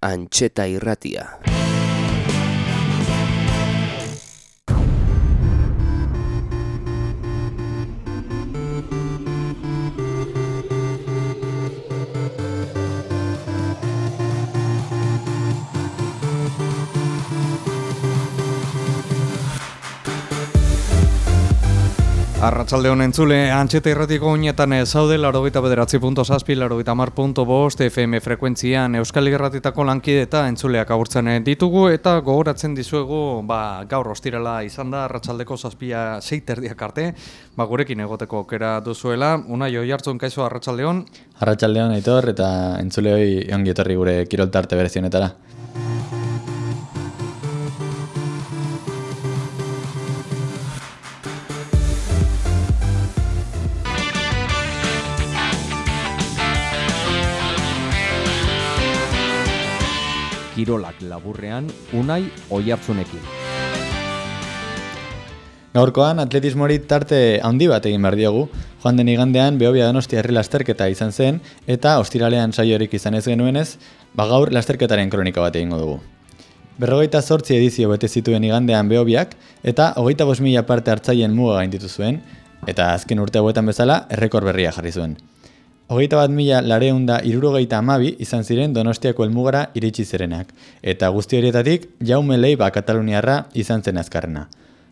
Antxeta irratia. Arratsalde honen zule, antxeta irratiko unetan zaude, laro gita bederatzi punto zazpi, laro gita mar punto bost, FM frekuentzian Euskal Irratitako lankide eta entzuleak agurtzen ditugu, eta gogoratzen dizuegu, ba, gaur ostirala izan da, arratsaldeko zazpia seiterdiak arte, ba, gurekin egoteko okera duzuela, una jo jartzen kaizo arratsalde hon. Arratsalde hon, eta entzule hoi ongi etorri gure kiroltarte berezionetara. Kirolak laburrean, unai oiartzunekin. Gaurkoan atletismori tarte handi bat egin behar diogu, joan den igandean behobia donosti herri lasterketa izan zen, eta ostiralean saiorik izan ez genuenez, ba gaur lasterketaren kronika bat egingo dugu. Berrogeita zortzi edizio bete zituen igandean behobiak, eta hogeita bos mila parte hartzaien muga gainditu zuen, eta azken urte hauetan bezala errekor berria jarri zuen. Hogeita bat mila lareunda irurogeita amabi izan ziren donostiako elmugara iritsi zerenak, eta guzti horietatik jaume leiba kataluniarra izan zen azkarrena.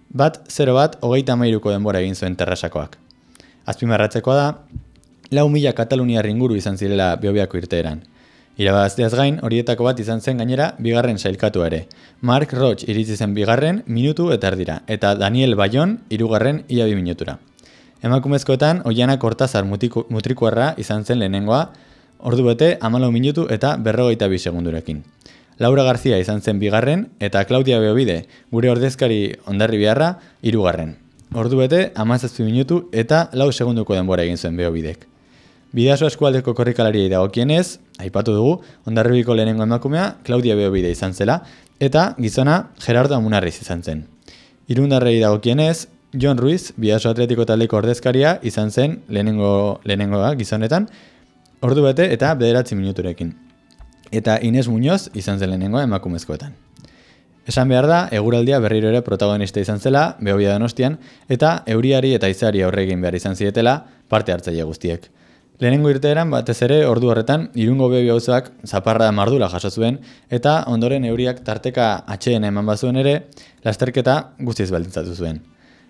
Bat, 0 bat, hogeita amairuko denbora egin zuen terrasakoak. Azpimarratzekoa da, lau mila kataluniar inguru izan zirela biobiako irteeran. Irabazteaz gain, horietako bat izan zen gainera bigarren sailkatu ere. Mark Roach iritsi zen bigarren minutu eta erdira, eta Daniel Bayon irugarren ia minutura. Emakumezkoetan, oianak hortazar mutrikuarra izan zen lehenengoa, ordu bete, amalau minutu eta berrogeita bi segundurekin. Laura Garzia izan zen bigarren, eta Claudia Beobide, gure ordezkari ondarri biharra, irugarren. Ordu bete, amazazpi minutu eta lau segunduko denbora egin zuen Beobidek. Bidaso eskualdeko korrikalariei dagokienez, aipatu dugu, ondarribiko lehenengo emakumea, Claudia Beobide izan zela, eta gizona Gerardo Amunarriz izan zen. Irundarrei dagokienez, John Ruiz, bidaso atletiko taldeko ordezkaria, izan zen lehenengo, lehenengoa gizonetan, ordu bete eta bederatzi minuturekin. Eta Ines Muñoz izan zen lehenengoa emakumezkoetan. Esan behar da, eguraldia berriro ere protagonista izan zela, behobia donostian, eta euriari eta izari aurregin behar izan zietela parte hartzaile guztiek. Lehenengo irteeran batez ere ordu horretan irungo bebi hauzoak zaparra mardula jaso zuen eta ondoren euriak tarteka atxeen eman bazuen ere lasterketa guztiz baldintzatu zuen.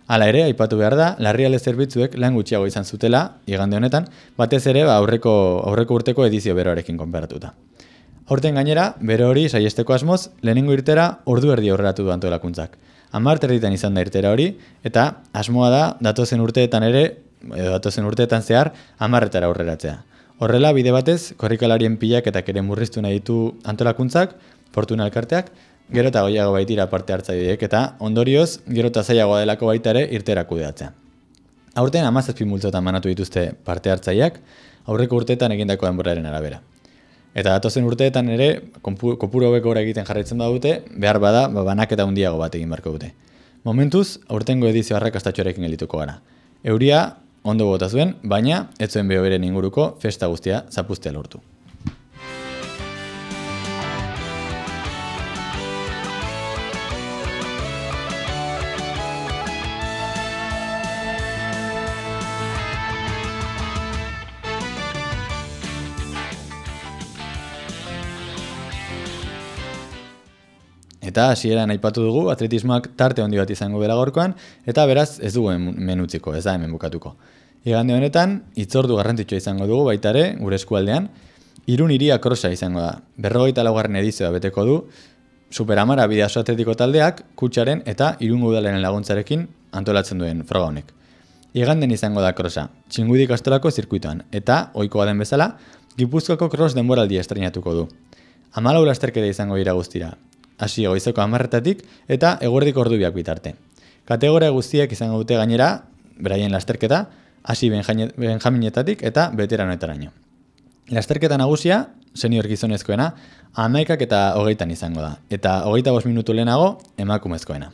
Hala ere, aipatu behar da, larriale zerbitzuek lan gutxiago izan zutela, igande honetan, batez ere ba, aurreko, aurreko urteko edizio beroarekin konperatuta. Horten gainera, bero hori saiesteko asmoz, lehenengo irtera ordu erdi aurreratu du antolakuntzak. Amar territan izan da irtera hori, eta asmoa da, datozen urteetan ere, edo datozen urteetan zehar, amarretara aurreratzea. Horrela, bide batez, korrikalarien pilak eta kere murriztu nahi ditu antolakuntzak, fortuna elkarteak, gero eta goiago baitira parte hartzaileek eta ondorioz gero eta zailagoa delako baita ere irtera kudeatzea. Aurten amazazpi multzotan manatu dituzte parte hartzaileak aurreko urteetan egindako denboraren arabera. Eta datozen urteetan ere, kopuro hobeko egiten jarraitzen da dute, behar bada, ba, banak eta hundiago bat egin barko dute. Momentuz, aurtengo edizio harrakastatxoarekin elituko gara. Euria, ondo bota zuen, baina, ez zuen beho beren inguruko, festa guztia zapustea lortu. Eta hasieran aipatu dugu atletismoak tarte handi bat izango bera gorkoan eta beraz ez dugu menutziko, ez da hemen bukatuko. Igande honetan, itzordu garrantzitsua izango dugu baita ere, gure eskualdean, irun iria krosa izango da. Berrogeita laugarren edizioa beteko du, superamara bideaso atletiko taldeak, kutsaren eta irungo udalen laguntzarekin antolatzen duen froga honek. Iganden izango da krosa, txingudik astolako zirkuitoan, eta, ohikoa den bezala, Gipuzkoako cross denboraldi estrenatuko du. Amalau lasterkede izango dira guztira, hasi goizeko amarretatik eta eguerdik ordubiak bitarte. Kategoria guztiak izango dute gainera, beraien lasterketa, hasi benjaminetatik eta veteranoetaraino. Lasterketa nagusia, senior gizonezkoena, amaikak eta hogeitan izango da, eta hogeita bos minutu lehenago, emakumezkoena.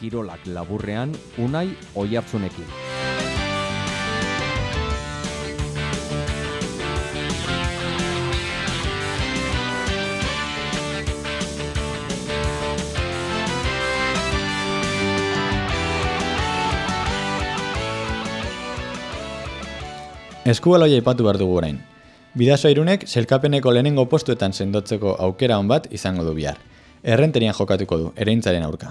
Kirolak laburrean, unai oiartzunekin. Eskubaloia ipatu behar dugu orain. Bidaso irunek selkapeneko lehenengo postuetan sendotzeko aukera hon bat izango du bihar. Errenterian jokatuko du, ereintzaren aurka.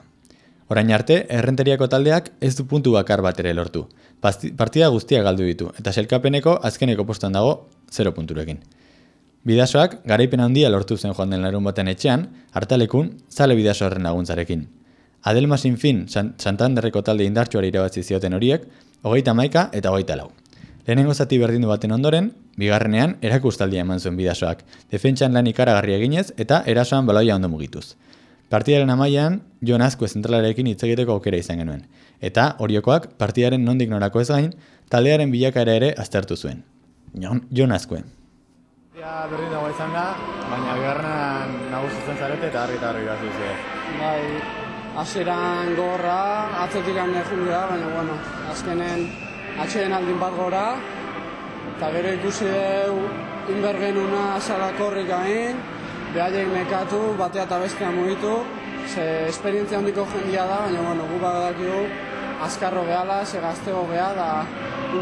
Orain arte, errenteriako taldeak ez du puntu bakar bat ere lortu. Partida guztia galdu ditu, eta selkapeneko azkeneko postuan dago 0 punturekin. Bidasoak garaipen handia lortu zen joan den larun baten etxean, hartalekun, zale bidaso horren laguntzarekin. Adelma Sinfin San Santanderreko talde indartsuari irabazi zioten horiek, hogeita maika eta hogeita lau. Lehenengo zati berdindu baten ondoren, bigarrenean erakustaldia eman zuen bidasoak, defentsan lan ikaragarri eginez eta erasoan baloia ondo mugituz. Partidaren amaian, Jon Azkue zentralarekin hitz egiteko aukera izan genuen, eta horiokoak partidaren nondik norako ez gain, taldearen bilakaera ere aztertu zuen. Jon, Jon Azkue. Ja, berdin dago izan da, baina bigarrenan nagusitzen zarete eta harri eta harri irazu Bai, hasieran gorra, atzetik hande jundea, baina bueno, azkenen atxeen aldin bat gora, eta gero ikusi deu inbergenuna salakorrik hain, behaiek nekatu, batea eta bestea mugitu, ze esperientzia handiko jendia da, baina bueno, gu badakigu azkarro gehala, ze gaztego geha, da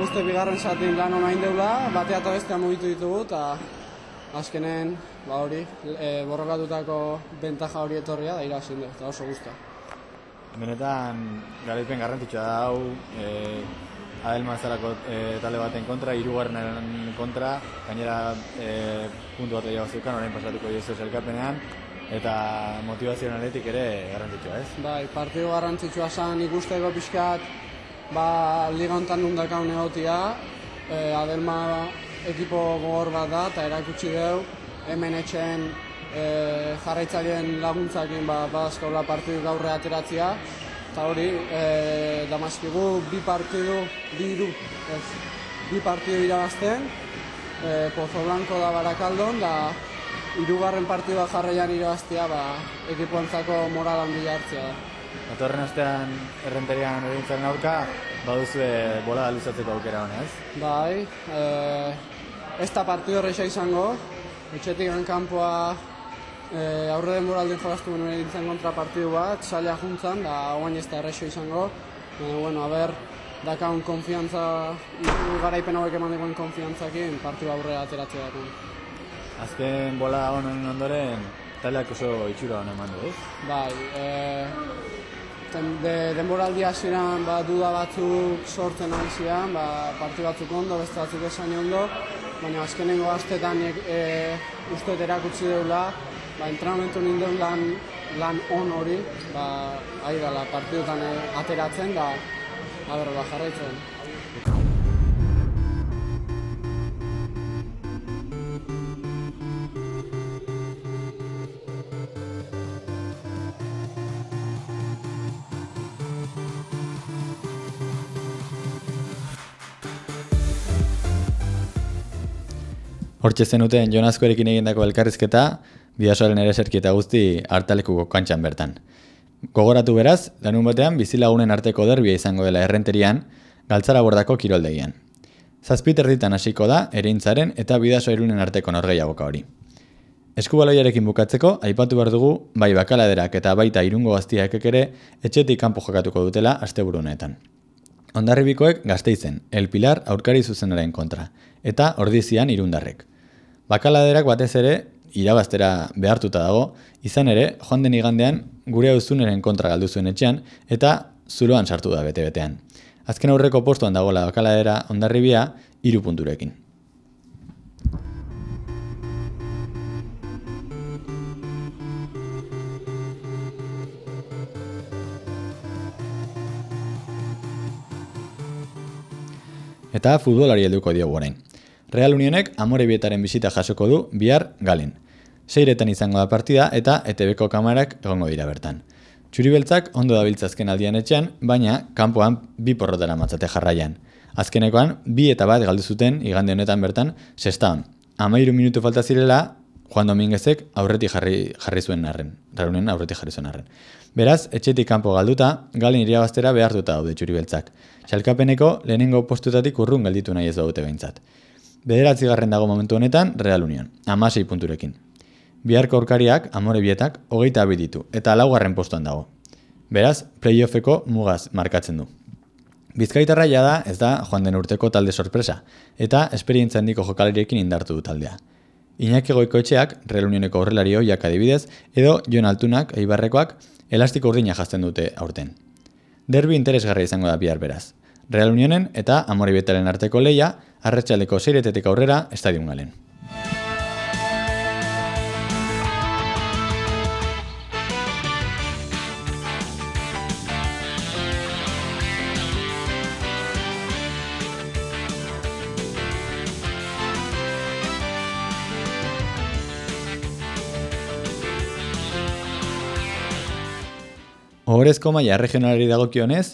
uste bigarren zatin lan hona deula, batea eta bestea mugitu ditugu, eta azkenen, ba hori, e, borrokatutako bentaja hori etorria da irazin dut, eta oso guzta. Benetan, garaipen garrantzitsua da hau, e, Adelma zelako e, talde baten kontra, hirugarrenen kontra, gainera e, puntu bat egiago zeukan, orain pasatuko diozu elkarpenean, eta motivazionaletik ere garrantzitsua, ez? Bai, partidu garrantzitsua zen ikusteko pixkat, ba, liga honetan nundakaun egotia, e, Adelma ekipo gogor bat da, eta erakutsi deu, hemen etxen e, jarraitzaileen laguntzakin ba, badazkaula partidu gaurre ateratzea, eta hori, e, damazkigu bi partidu, bi iru, ez, bi partidu irabazten, e, Pozo Blanco da Barakaldon, da hirugarren partidua jarraian irabaztea, ba, ekipoentzako moral handia hartzea da. Datorren astean errenterian egintzen aurka, baduzue bola luzatzeko aukera hona, ez? Bai, e, ez da partidu horreixa izango, etxetik kanpoa e, aurre denboraldin jolastu genuen egintzen kontra partidu bat, salia juntzan, da guain ez da errexo izango, baina, bueno, a ber, dakaun konfiantza, garaipen hauek eman dikoen konfiantzakin, partidu aurrera ateratzea dakon. Azken bola honen ondoren, taldeak oso itxura hona eman du, ez? Bai, e, ten, de, denboraldi hasieran ba, duda batzuk sortzen ari ziren, ba, partidu batzuk ondo, beste batzuk esan ondo, baina azkenengo astetan e, e, uste dut erakutsi deula, ba, entrenamentu ninduen lan, lan on hori, ba, ari dela partidutan e, ateratzen, da, a ber, ba, jarraitzen. Hortxe zenuten Jon Azkuerekin egindako elkarrizketa, bidasoaren ere eta guzti hartalekuko kantxan bertan. Gogoratu beraz, lanun batean bizilagunen arteko derbia izango dela errenterian, galtzara bordako kiroldegian. Zazpiter ditan hasiko da, ereintzaren eta bidaso irunen arteko norgeiagoka hori. Eskubaloiarekin bukatzeko, aipatu behar dugu, bai bakaladerak eta baita irungo gaztiak ere etxetik kanpo jokatuko dutela asteburu honetan. Ondarribikoek gazteizen, El Pilar aurkari zuzenaren kontra, eta ordizian irundarrek. Bakaladerak batez ere, irabaztera behartuta dago, izan ere, joan den igandean gure auzuneren kontra galdu zuen etxean, eta zuloan sartu da bete-betean. Azken aurreko postuan dagoela bakaladera ondarribia, hiru punturekin. Eta futbolari helduko diogu orain. Real Unionek Amorebietaren bisita jasoko du bihar galen. Seiretan izango da partida eta ETBko kamarak egongo dira bertan. Txuribeltzak ondo dabiltzazken aldian etxean, baina kanpoan bi porrotara matzate jarraian. Azkenekoan, bi eta bat galdu zuten igande honetan bertan, sestaon. Amairu minutu falta zirela, Juan Dominguezek aurretik jarri, jarri zuen arren. Reunionen aurretik jarri zuen arren. Beraz, etxetik kanpo galduta, galen irabaztera behartuta daude txuribeltzak. Xalkapeneko lehenengo postutatik urrun gelditu nahi ez daute behintzat. Bederatzi garren dago momentu honetan Real Union, amasei punturekin. Biharko aurkariak, amore bietak, hogeita abiditu, eta laugarren postuan dago. Beraz, playoffeko mugaz markatzen du. Bizkaitarra da ez da joan den urteko talde sorpresa, eta esperientzia handiko jokalariekin indartu du taldea. Iñaki Goikoetxeak, Real Unioneko horrelari hoiak adibidez, edo Jon Altunak, Eibarrekoak, elastiko urdina jazten dute aurten. Derbi interesgarria izango da bihar beraz. Real Unionen eta Amori Betalen arteko leia, arretxaldeko seiretetik aurrera, estadion galen. Ohorezko maila regionalari dagokionez,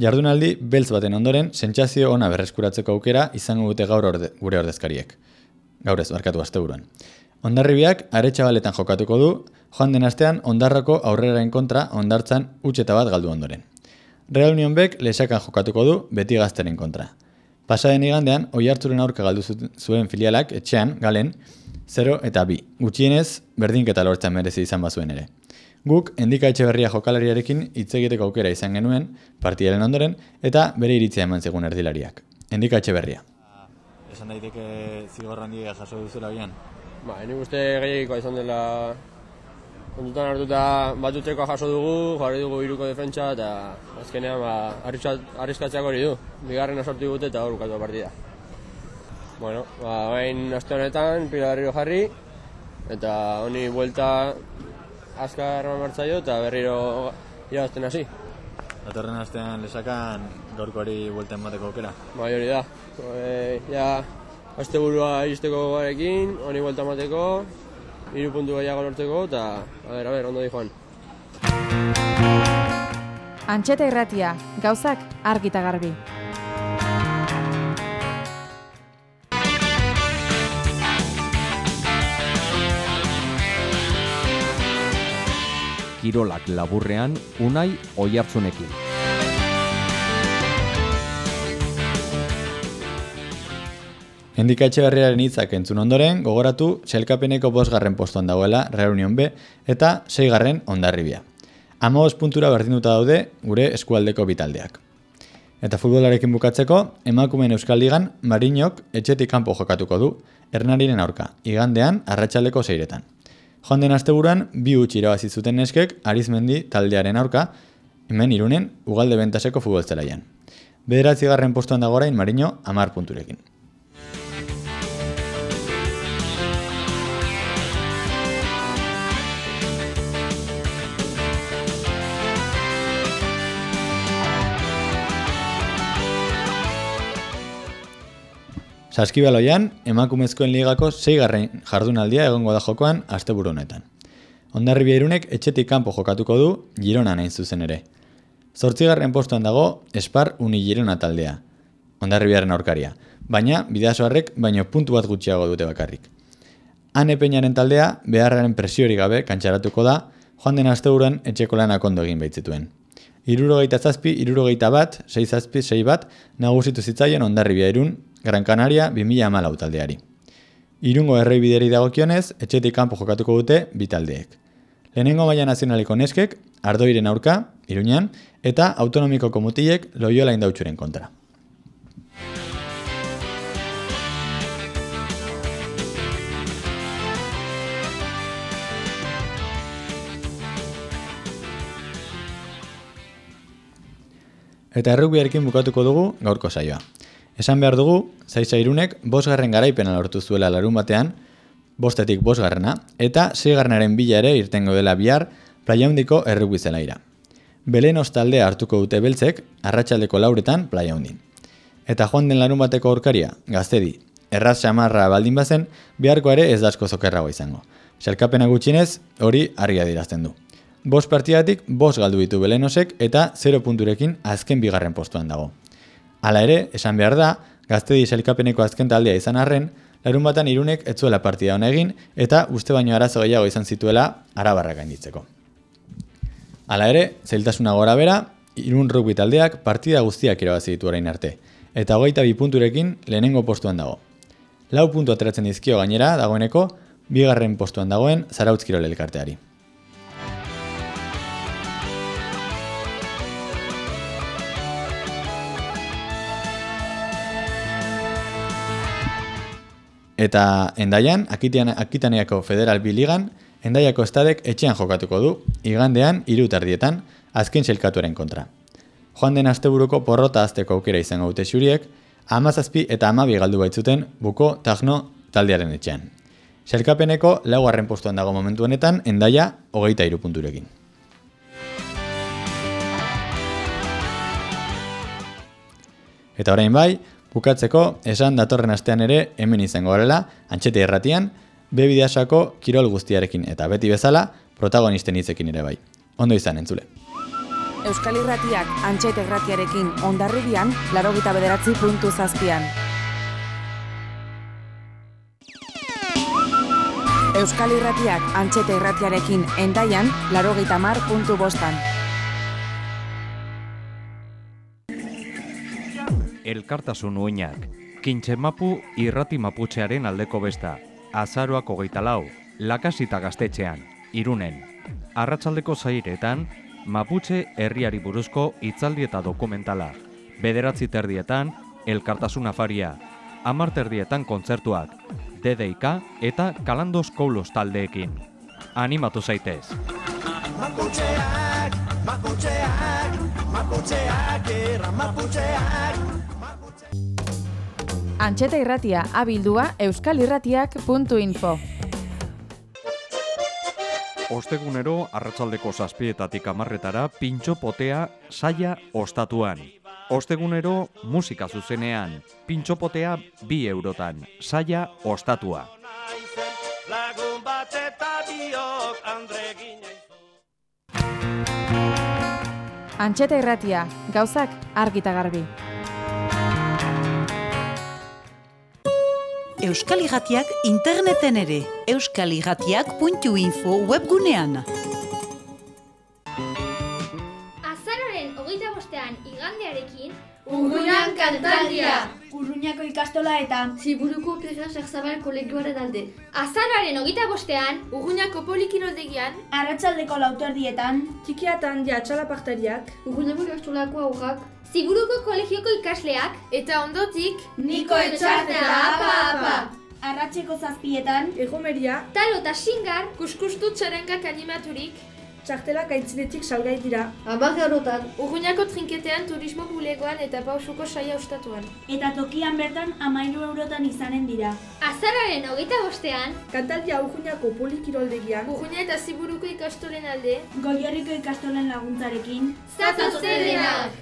jardunaldi beltz baten ondoren sentsazio ona berreskuratzeko aukera izango dute gaur orde, gure ordezkariek. Gaur ez, barkatu asteburuan. Ondarribiak aretxabaletan jokatuko du, joan den astean ondarrako aurreraren kontra ondartzan utxeta bat galdu ondoren. Real Union Bek lesakan jokatuko du beti gazteren kontra. Pasaden igandean, oi hartzuren aurka galdu zuen filialak etxean, galen, 0 eta 2. Gutxienez, berdinketa lortzen merezi izan bazuen ere. Guk endika etxeberria jokalariarekin hitz egiteko aukera izan genuen partidaren ondoren eta bere iritzia eman zegun erdilariak. Endika etxeberria. Esan daiteke zigor handia jaso duzula bian. Ba, nik uste gehiagikoa izan dela kontutan hartuta batuteko jaso dugu, jarri dugu iruko defentsa eta azkenean ba, arriskatzeak hori du. Bigarren sortu dute eta hor bukatu partida. Bueno, ba, bain aste honetan, pila jarri, eta honi buelta azkar eman martzaio eta berriro irabazten hasi. Datorren astean lesakan gaurkoari buelten bateko aukera. Bai hori da. E, ja, aste burua iristeko garekin, honi buelta mateko, iru puntu gehiago lortzeko eta, a ber, a ber, ondo di joan. Antxeta irratia, gauzak argita garbi. Kirolak laburrean Unai Oihartzunekin. Endika etxeberriaren hitzak entzun ondoren, gogoratu txelkapeneko bosgarren postuan dagoela Reunion B eta seigarren ondarribia. Amos puntura berdinduta daude gure eskualdeko bitaldeak. Eta futbolarekin bukatzeko, emakumeen Euskal Ligan Marinok etxetik kanpo jokatuko du, Ernariren aurka, igandean arratsaleko seiretan. Joan den asteburuan bi utzi irabazi zuten neskek Arizmendi taldearen aurka, hemen irunen ugalde bentaseko futbolzelaian. Bederatzi garren postuan dago orain Marino amar punturekin. Saskibaloian, emakumezkoen ligako zeigarren jardunaldia egongo da jokoan asteburu honetan. Ondarribia irunek etxetik kanpo jokatuko du Girona nain zuzen ere. Zortzigarren postuan dago Espar Uni Girona taldea. Ondarribiaren aurkaria. Baina, bidasoarrek baino puntu bat gutxiago dute bakarrik. Hane Peñaren taldea beharraren presiori gabe kantxaratuko da, joan den asteburuan etxeko lanak ondo egin baitzituen. Irurogeita zazpi, irurogeita bat, sei zazpi, sei bat, nagusitu zitzaien ondarribia irun, Gran Canaria 2000 amalau taldeari. Irungo errei bideri dagokionez, etxetik kanpo jokatuko dute bi taldeek. Lehenengo maila nazionaliko neskek, ardoiren aurka, iruñan, eta autonomiko komutilek loiola indautxuren kontra. Eta errukbiarekin bukatuko dugu gaurko saioa. Esan behar dugu, zaiza irunek bosgarren garaipena lortu zuela larun batean, bostetik bosgarrena, eta zeigarrenaren bila ere irtengo dela bihar plaiaundiko errukbi zelaira. Belen ostaldea hartuko dute beltzek, arratsaldeko lauretan plaiaundin. Eta joan den larun bateko aurkaria, gaztedi, erraz xamarra baldin bazen, beharko ere ez dasko zokerrago izango. Xelkapena gutxinez, hori argia dirazten du. Bos partidatik, bos galdu ditu belenosek eta 0 punturekin azken bigarren postuan dago. Hala ere, esan behar da, gaztedi selkapeneko azken taldea izan arren, larun batan irunek etzuela partida hona egin eta uste baino arazo gehiago izan zituela arabarra gainditzeko. Hala ere, zailtasuna gora bera, irun rugby taldeak partida guztiak irabazi ditu orain arte, eta hogeita bi punturekin lehenengo postuan dago. Lau puntu ateratzen dizkio gainera dagoeneko, bigarren postuan dagoen zarautzkiro elkarteari. Eta endaian, Akitian, Akitaniako Federal Biligan, endaiako estadek etxean jokatuko du, igandean hiru tardietan, azken selkatuaren kontra. Joan den asteburuko porrota azteko aukera izango dute xuriek, amazazpi eta amabi galdu baitzuten buko tagno taldearen etxean. Selkapeneko laugarren postuan dago momentu honetan, endaia hogeita hiru punturekin. Eta orain bai, bukatzeko esan datorren astean ere hemen izango garela, antxete erratian, bebideasako kirol guztiarekin eta beti bezala protagonisten hitzekin ere bai. Ondo izan entzule. Euskal Irratiak Antxete Irratiarekin ondarribian, larogita bederatzi puntu zazpian. Euskal Irratiak Antxete Irratiarekin endaian, larogita mar puntu bostan. Elkartasun uinak. Kintxemapu irrati maputxearen aldeko besta. Azaroak hogeita lau. Lakasita gaztetxean. Irunen. Arratsaldeko zairetan, Maputxe herriari buruzko hitzaldi eta dokumentala. Bederatzi terdietan, Elkartasun afaria. Amar terdietan kontzertuak. DDIK eta Kalandos Koulos taldeekin. Animatu zaitez. Antxeta Irratia abildua euskalirratiak.info Ostegunero arratsaldeko zazpietatik amarretara pintxo potea saia ostatuan. Ostegunero musika zuzenean, pintxo potea bi eurotan, saia ostatua. Antxeta Irratia, gauzak argita garbi. Euskal Irratiak interneten ere, euskalirratiak.info webgunean. Azararen hogeita bostean igandearekin, Urruñan kantaldia! Urruñako ikastola eta Ziburuko Pedra Sarzabal kolegioaren alde. azararen hogeita bostean, Urruñako polikiroldegian, arratsaldeko lauterdietan, txikiatan diatxalapartariak, Urruñako ikastolako aurrak, Ziburuko kolegioko ikasleak, eta ondotik, Niko etxartela apa apa! Arratseko zazpietan, egomeria, talo eta xingar, kuskustu txarengak animaturik, txartelak aitzinetik salgai dira. Amargarotan. Urruñako trinketean turismo bulegoan eta pausuko saia ostatuan. eta tokian bertan amairu eurotan izanen dira. Azararen hogeita bostean, Kantaldia Urruñako polikiroldegian, Urruña eta Ziburuko ikastolen alde, Goierriko ikastolen laguntzarekin, Zatoz denak!